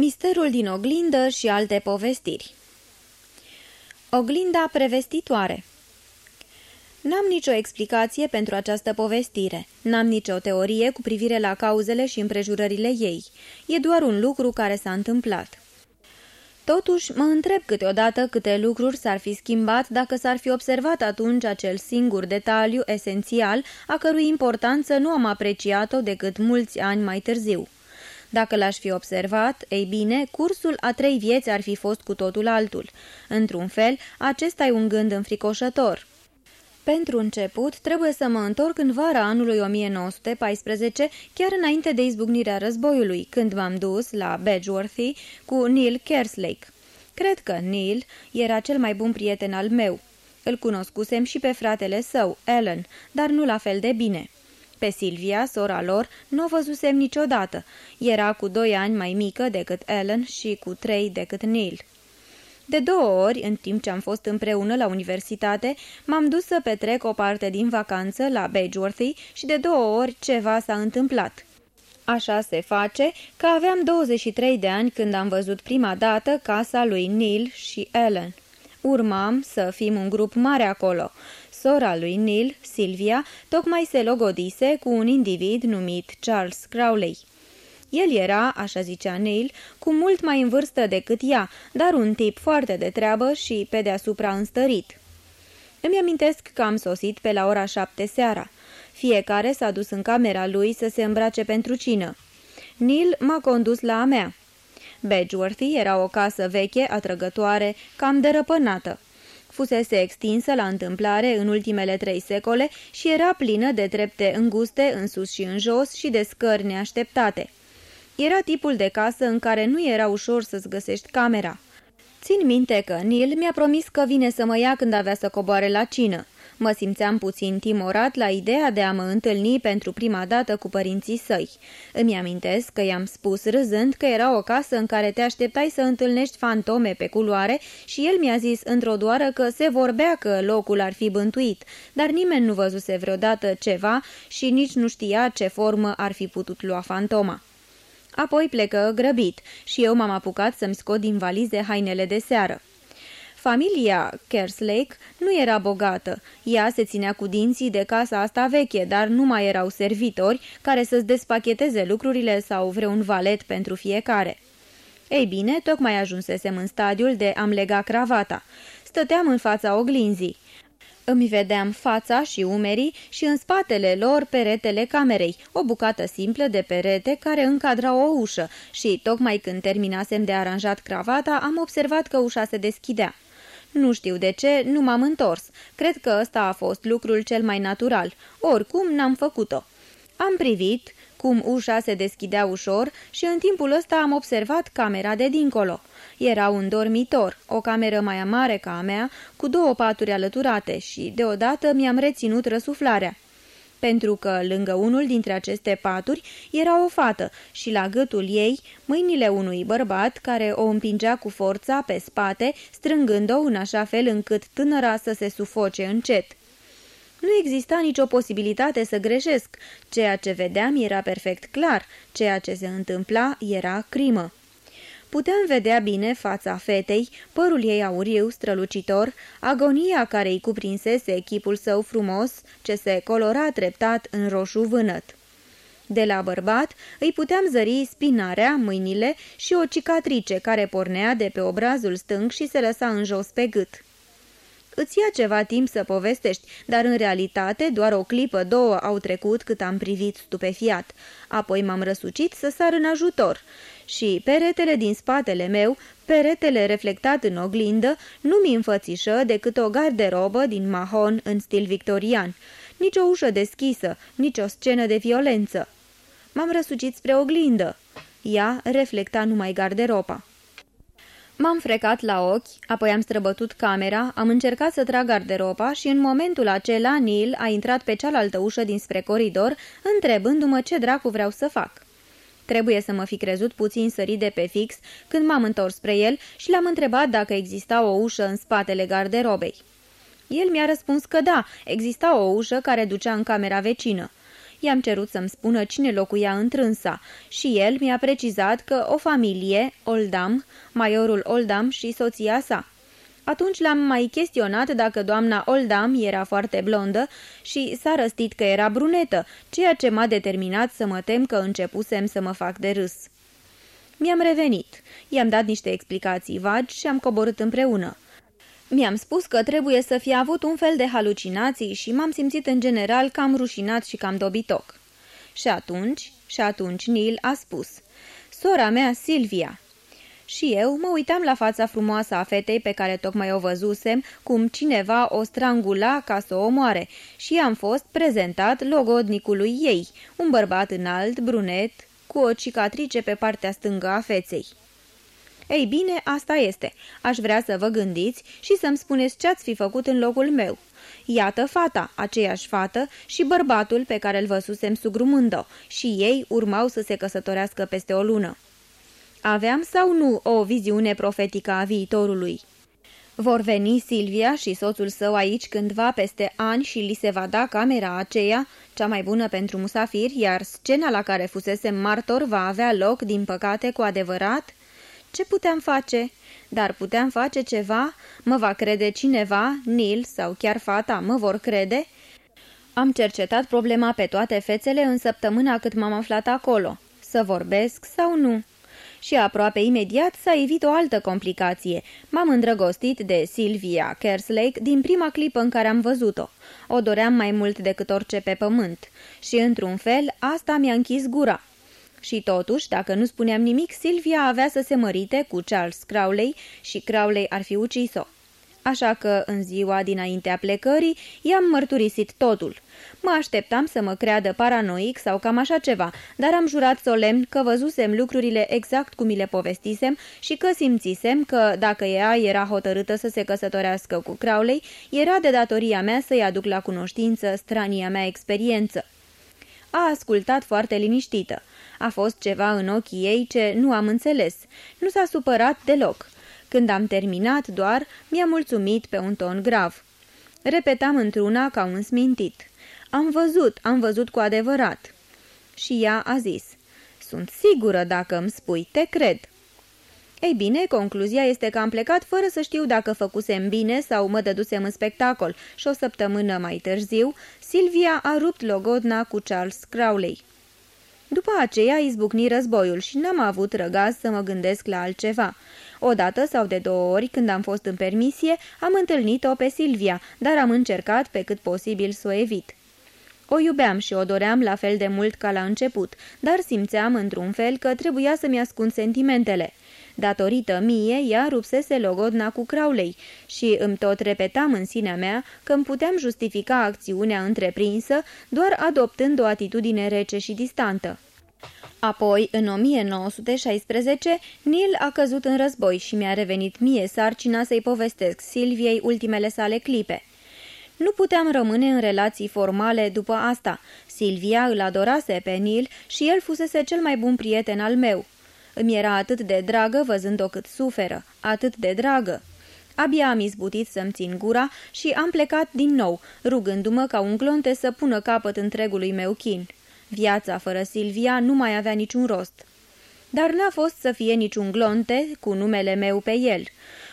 Misterul din oglindă și alte povestiri Oglinda prevestitoare N-am nicio explicație pentru această povestire, n-am nicio teorie cu privire la cauzele și împrejurările ei. E doar un lucru care s-a întâmplat. Totuși, mă întreb câteodată câte lucruri s-ar fi schimbat dacă s-ar fi observat atunci acel singur detaliu esențial, a cărui importanță nu am apreciat-o decât mulți ani mai târziu. Dacă l-aș fi observat, ei bine, cursul a trei vieți ar fi fost cu totul altul. Într-un fel, acesta e un gând înfricoșător. Pentru început, trebuie să mă întorc în vara anului 1914, chiar înainte de izbucnirea războiului, când m-am dus la Badgeworthy cu Neil Kerslake. Cred că Neil era cel mai bun prieten al meu. Îl cunoscusem și pe fratele său, Alan, dar nu la fel de bine. Pe Silvia, sora lor, nu o văzusem niciodată. Era cu doi ani mai mică decât Ellen și cu trei decât Neil. De două ori, în timp ce am fost împreună la universitate, m-am dus să petrec o parte din vacanță la Badgeworthy și de două ori ceva s-a întâmplat. Așa se face că aveam 23 de ani când am văzut prima dată casa lui Neil și Ellen. Urmam să fim un grup mare acolo. Sora lui Neil, Silvia, tocmai se logodise cu un individ numit Charles Crowley. El era, așa zicea Neil, cu mult mai în vârstă decât ea, dar un tip foarte de treabă și pe deasupra înstărit. Îmi amintesc că am sosit pe la ora șapte seara. Fiecare s-a dus în camera lui să se îmbrace pentru cină. Neil m-a condus la a mea. Badgeworthy era o casă veche, atrăgătoare, cam derăpânată. Fusese extinsă la întâmplare în ultimele trei secole și era plină de trepte înguste în sus și în jos și de scări neașteptate. Era tipul de casă în care nu era ușor să-ți găsești camera. Țin minte că Neil mi-a promis că vine să mă ia când avea să coboare la cină. Mă simțeam puțin timorat la ideea de a mă întâlni pentru prima dată cu părinții săi. Îmi amintesc că i-am spus râzând că era o casă în care te așteptai să întâlnești fantome pe culoare și el mi-a zis într-o doară că se vorbea că locul ar fi bântuit, dar nimeni nu văzuse vreodată ceva și nici nu știa ce formă ar fi putut lua fantoma. Apoi plecă grăbit și eu m-am apucat să-mi scot din valize hainele de seară. Familia Kerslake nu era bogată. Ea se ținea cu dinții de casa asta veche, dar nu mai erau servitori care să-ți despacheteze lucrurile sau vreun valet pentru fiecare. Ei bine, tocmai ajunsesem în stadiul de am lega cravata. Stăteam în fața oglinzii. Îmi vedeam fața și umerii și în spatele lor peretele camerei, o bucată simplă de perete care încadra o ușă și, tocmai când terminasem de aranjat cravata, am observat că ușa se deschidea. Nu știu de ce, nu m-am întors. Cred că ăsta a fost lucrul cel mai natural. Oricum, n-am făcut-o. Am privit cum ușa se deschidea ușor și în timpul ăsta am observat camera de dincolo. Era un dormitor, o cameră mai mare ca a mea, cu două paturi alăturate și, deodată, mi-am reținut răsuflarea pentru că lângă unul dintre aceste paturi era o fată și la gâtul ei mâinile unui bărbat care o împingea cu forța pe spate, strângând-o în așa fel încât tânăra să se sufoce încet. Nu exista nicio posibilitate să greșesc. Ceea ce vedeam era perfect clar. Ceea ce se întâmpla era crimă. Puteam vedea bine fața fetei, părul ei auriu, strălucitor, agonia care îi cuprinsese echipul său frumos, ce se colora treptat în roșu vânăt. De la bărbat îi puteam zări spinarea, mâinile și o cicatrice care pornea de pe obrazul stâng și se lăsa în jos pe gât. Îți ia ceva timp să povestești, dar în realitate doar o clipă, două au trecut cât am privit stupefiat. Apoi m-am răsucit să sar în ajutor și peretele din spatele meu, peretele reflectat în oglindă, nu mi înfățișă decât o garderobă din mahon în stil victorian. Nici o ușă deschisă, nici o scenă de violență. M-am răsucit spre oglindă. Ea reflecta numai garderoba. M-am frecat la ochi, apoi am străbătut camera, am încercat să trag garderoba și în momentul acela Neil a intrat pe cealaltă ușă dinspre coridor, întrebându-mă ce dracu vreau să fac. Trebuie să mă fi crezut puțin sărit de pe fix când m-am întors spre el și l-am întrebat dacă exista o ușă în spatele garderobei. El mi-a răspuns că da, exista o ușă care ducea în camera vecină. I-am cerut să-mi spună cine locuia întrânsa și el mi-a precizat că o familie, Oldam, majorul Oldam și soția sa. Atunci l-am mai chestionat dacă doamna Oldam era foarte blondă și s-a răstit că era brunetă, ceea ce m-a determinat să mă tem că începusem să mă fac de râs. Mi-am revenit. I-am dat niște explicații vagi și am coborât împreună. Mi-am spus că trebuie să fi avut un fel de halucinații și m-am simțit în general cam rușinat și cam dobitoc. Și atunci, și atunci Neil a spus, Sora mea, Silvia. Și eu mă uitam la fața frumoasă a fetei pe care tocmai o văzusem, cum cineva o strangula ca să o omoare, și am fost prezentat logodnicului ei, un bărbat înalt, brunet, cu o cicatrice pe partea stângă a feței. Ei bine, asta este. Aș vrea să vă gândiți și să-mi spuneți ce-ați fi făcut în locul meu. Iată fata, aceeași fată și bărbatul pe care îl văsusem sugrumând-o și ei urmau să se căsătorească peste o lună. Aveam sau nu o viziune profetică a viitorului? Vor veni Silvia și soțul său aici cândva peste ani și li se va da camera aceea, cea mai bună pentru musafiri, iar scena la care fusese martor va avea loc, din păcate, cu adevărat? Ce puteam face? Dar puteam face ceva? Mă va crede cineva? Nil sau chiar fata mă vor crede? Am cercetat problema pe toate fețele în săptămâna cât m-am aflat acolo. Să vorbesc sau nu? Și aproape imediat s-a evit o altă complicație. M-am îndrăgostit de Sylvia Kerslake din prima clipă în care am văzut-o. O doream mai mult decât orice pe pământ. Și, într-un fel, asta mi-a închis gura. Și totuși, dacă nu spuneam nimic, Silvia avea să se mărite cu Charles Crowley și Crowley ar fi ucis-o. Așa că, în ziua dinaintea plecării, i-am mărturisit totul. Mă așteptam să mă creadă paranoic sau cam așa ceva, dar am jurat solemn că văzusem lucrurile exact cum mi le povestisem și că simțisem că, dacă ea era hotărâtă să se căsătorească cu Crowley, era de datoria mea să-i aduc la cunoștință strania mea experiență. A ascultat foarte liniștită. A fost ceva în ochii ei ce nu am înțeles. Nu s-a supărat deloc. Când am terminat doar, mi-a mulțumit pe un ton grav. Repetam într-una ca un smintit. Am văzut, am văzut cu adevărat. Și ea a zis, sunt sigură dacă îmi spui, te cred. Ei bine, concluzia este că am plecat fără să știu dacă făcusem bine sau mă dădusem în spectacol și o săptămână mai târziu, Silvia a rupt logodna cu Charles Crowley. După aceea izbucni războiul și n-am avut răgaz să mă gândesc la altceva. Odată sau de două ori, când am fost în permisie, am întâlnit-o pe Silvia, dar am încercat pe cât posibil să o evit. O iubeam și o doream la fel de mult ca la început, dar simțeam într-un fel că trebuia să-mi ascund sentimentele. Datorită mie, ea rupsese logodna cu Crowley și îmi tot repetam în sinea mea că îmi puteam justifica acțiunea întreprinsă doar adoptând o atitudine rece și distantă. Apoi, în 1916, Neil a căzut în război și mi-a revenit mie sarcina să-i povestesc Silviei ultimele sale clipe. Nu puteam rămâne în relații formale după asta. Silvia îl adorase pe Neil și el fusese cel mai bun prieten al meu. Îmi era atât de dragă văzând-o cât suferă, atât de dragă. Abia am izbutit să-mi țin gura și am plecat din nou, rugându-mă ca un glonte să pună capăt întregului meu chin. Viața fără Silvia nu mai avea niciun rost. Dar n-a fost să fie niciun glonte cu numele meu pe el.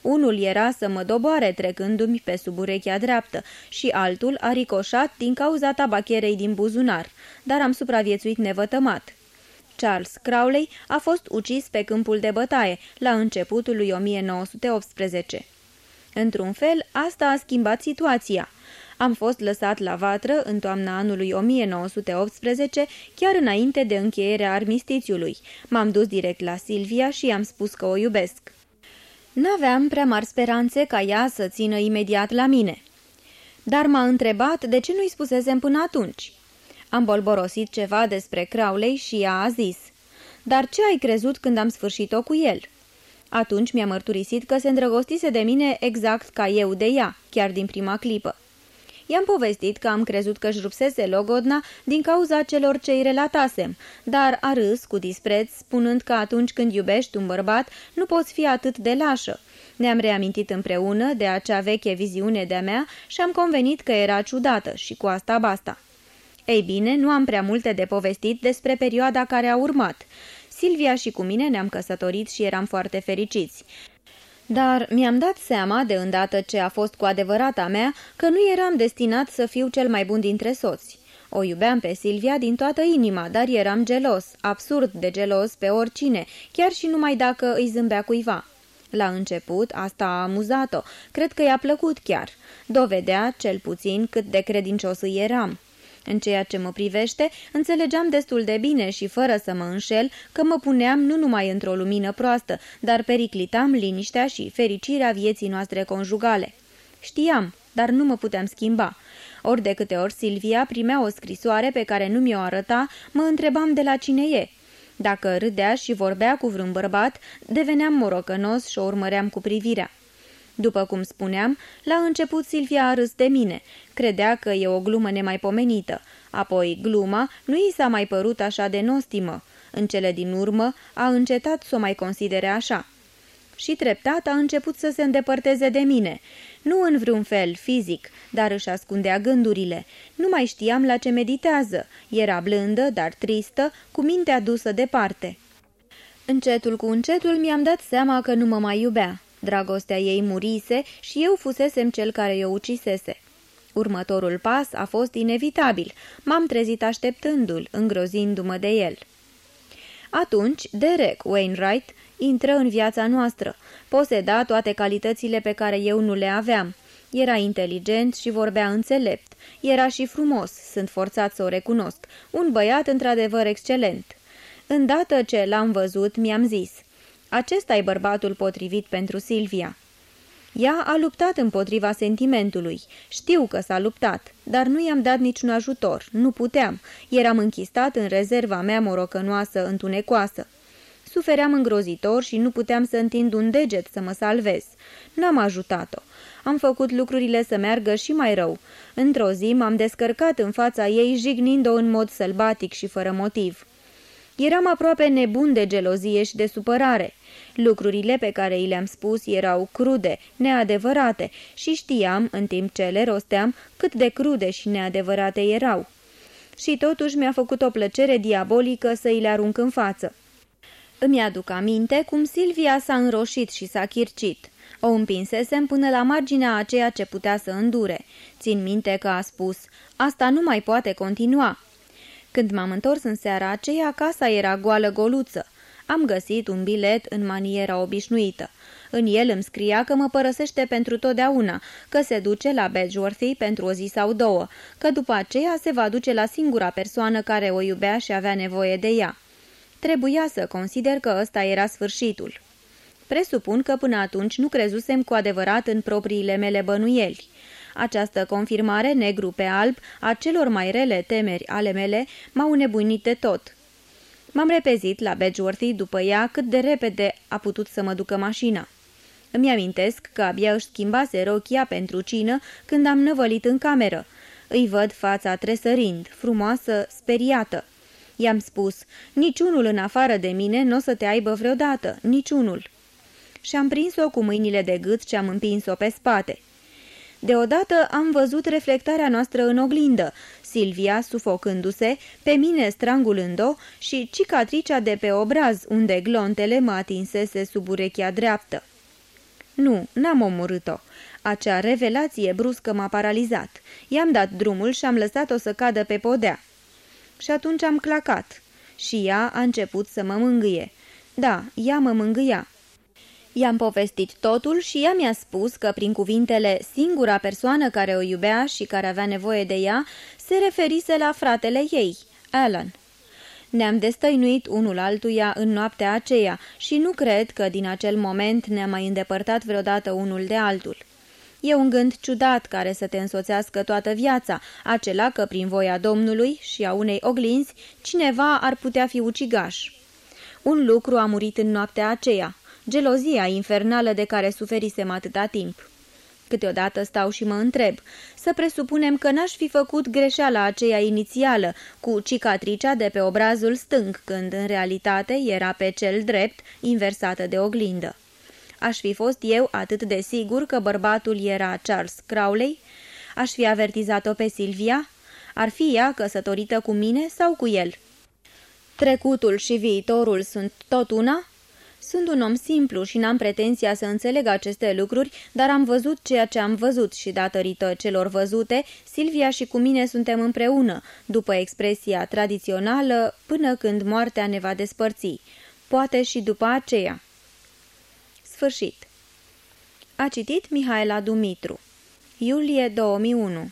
Unul era să mă doboare trecându-mi pe sub urechea dreaptă și altul a ricoșat din cauza tabacherei din buzunar, dar am supraviețuit nevătămat. Charles Crowley a fost ucis pe câmpul de bătaie, la începutul lui 1918. Într-un fel, asta a schimbat situația. Am fost lăsat la vatră în toamna anului 1918, chiar înainte de încheierea armistițiului. M-am dus direct la Silvia și i-am spus că o iubesc. N-aveam prea mari speranțe ca ea să țină imediat la mine. Dar m-a întrebat de ce nu-i spusesem până atunci. Am bolborosit ceva despre Crowley și ea a zis, Dar ce ai crezut când am sfârșit-o cu el?" Atunci mi-a mărturisit că se îndrăgostise de mine exact ca eu de ea, chiar din prima clipă. I-am povestit că am crezut că își rupsese logodna din cauza celor ce îi relatasem, dar a râs cu dispreț, spunând că atunci când iubești un bărbat, nu poți fi atât de lașă. Ne-am reamintit împreună de acea veche viziune de-a mea și am convenit că era ciudată și cu asta basta. Ei bine, nu am prea multe de povestit despre perioada care a urmat. Silvia și cu mine ne-am căsătorit și eram foarte fericiți. Dar mi-am dat seama, de îndată ce a fost cu adevărat a mea, că nu eram destinat să fiu cel mai bun dintre soți. O iubeam pe Silvia din toată inima, dar eram gelos, absurd de gelos pe oricine, chiar și numai dacă îi zâmbea cuiva. La început, asta a amuzat-o, cred că i-a plăcut chiar. Dovedea, cel puțin, cât de credincios îi eram. În ceea ce mă privește, înțelegeam destul de bine și fără să mă înșel că mă puneam nu numai într-o lumină proastă, dar periclitam liniștea și fericirea vieții noastre conjugale. Știam, dar nu mă puteam schimba. Ori de câte ori Silvia primea o scrisoare pe care nu mi-o arăta, mă întrebam de la cine e. Dacă râdea și vorbea cu vreun bărbat, deveneam morocănos și o urmăream cu privirea. După cum spuneam, la început Silvia a râs de mine. Credea că e o glumă nemaipomenită. Apoi gluma nu i s-a mai părut așa de nostimă. În cele din urmă a încetat să o mai considere așa. Și treptat a început să se îndepărteze de mine. Nu în vreun fel fizic, dar își ascundea gândurile. Nu mai știam la ce meditează. Era blândă, dar tristă, cu mintea dusă departe. Încetul cu încetul mi-am dat seama că nu mă mai iubea. Dragostea ei murise și eu fusesem cel care o ucisese. Următorul pas a fost inevitabil. M-am trezit așteptându-l, îngrozindu-mă de el. Atunci, Derek Wainwright intră în viața noastră. Poseda toate calitățile pe care eu nu le aveam. Era inteligent și vorbea înțelept. Era și frumos, sunt forțat să o recunosc. Un băiat într-adevăr excelent. Îndată ce l-am văzut, mi-am zis – acesta e bărbatul potrivit pentru Silvia. Ea a luptat împotriva sentimentului. Știu că s-a luptat, dar nu i-am dat niciun ajutor. Nu puteam. Eram închistat în rezerva mea morocănoasă, întunecoasă. Sufeream îngrozitor și nu puteam să întind un deget să mă salvez. N-am ajutat-o. Am făcut lucrurile să meargă și mai rău. Într-o zi m-am descărcat în fața ei, jignind-o în mod sălbatic și fără motiv. Eram aproape nebun de gelozie și de supărare. Lucrurile pe care i le-am spus erau crude, neadevărate și știam, în timp ce le rosteam, cât de crude și neadevărate erau. Și totuși mi-a făcut o plăcere diabolică să îi le arunc în față. Îmi aduc aminte cum Silvia s-a înroșit și s-a chircit. O împinsesem până la marginea a ceea ce putea să îndure. Țin minte că a spus, asta nu mai poate continua. Când m-am întors în seara aceea, casa era goală goluță. Am găsit un bilet în maniera obișnuită. În el îmi scria că mă părăsește pentru totdeauna, că se duce la Bedgeworthy pentru o zi sau două, că după aceea se va duce la singura persoană care o iubea și avea nevoie de ea. Trebuia să consider că ăsta era sfârșitul. Presupun că până atunci nu crezusem cu adevărat în propriile mele bănuieli. Această confirmare negru pe alb a celor mai rele temeri ale mele m-au nebunit de tot. M-am repezit la Bedgeworthy după ea cât de repede a putut să mă ducă mașina. Îmi amintesc că abia își schimbase rochia pentru cină când am năvălit în cameră. Îi văd fața tresărind, frumoasă, speriată. I-am spus, niciunul în afară de mine nu o să te aibă vreodată, niciunul. Și am prins-o cu mâinile de gât și am împins-o pe spate. Deodată am văzut reflectarea noastră în oglindă, Silvia sufocându-se, pe mine strangulând-o și cicatricea de pe obraz, unde glontele mă atinsese sub urechea dreaptă. Nu, n-am omorât-o. Acea revelație bruscă m-a paralizat. I-am dat drumul și am lăsat-o să cadă pe podea. Și atunci am clacat. Și ea a început să mă mângâie. Da, ea mă mângâia. I-am povestit totul și ea mi-a spus că prin cuvintele singura persoană care o iubea și care avea nevoie de ea se referise la fratele ei, Alan. Ne-am destăinuit unul altuia în noaptea aceea și nu cred că din acel moment ne-am mai îndepărtat vreodată unul de altul. E un gând ciudat care să te însoțească toată viața, acela că prin voia Domnului și a unei oglinzi cineva ar putea fi ucigaș. Un lucru a murit în noaptea aceea, gelozia infernală de care suferisem atâta timp. Câteodată stau și mă întreb, să presupunem că n-aș fi făcut greșeala aceea inițială, cu cicatricea de pe obrazul stâng, când în realitate era pe cel drept, inversată de oglindă. Aș fi fost eu atât de sigur că bărbatul era Charles Crowley? Aș fi avertizat-o pe Silvia? Ar fi ea căsătorită cu mine sau cu el? Trecutul și viitorul sunt tot una? Sunt un om simplu și n-am pretenția să înțeleg aceste lucruri, dar am văzut ceea ce am văzut și datorită celor văzute, Silvia și cu mine suntem împreună, după expresia tradițională, până când moartea ne va despărți. Poate și după aceea. Sfârșit. A citit Mihaela Dumitru. Iulie 2001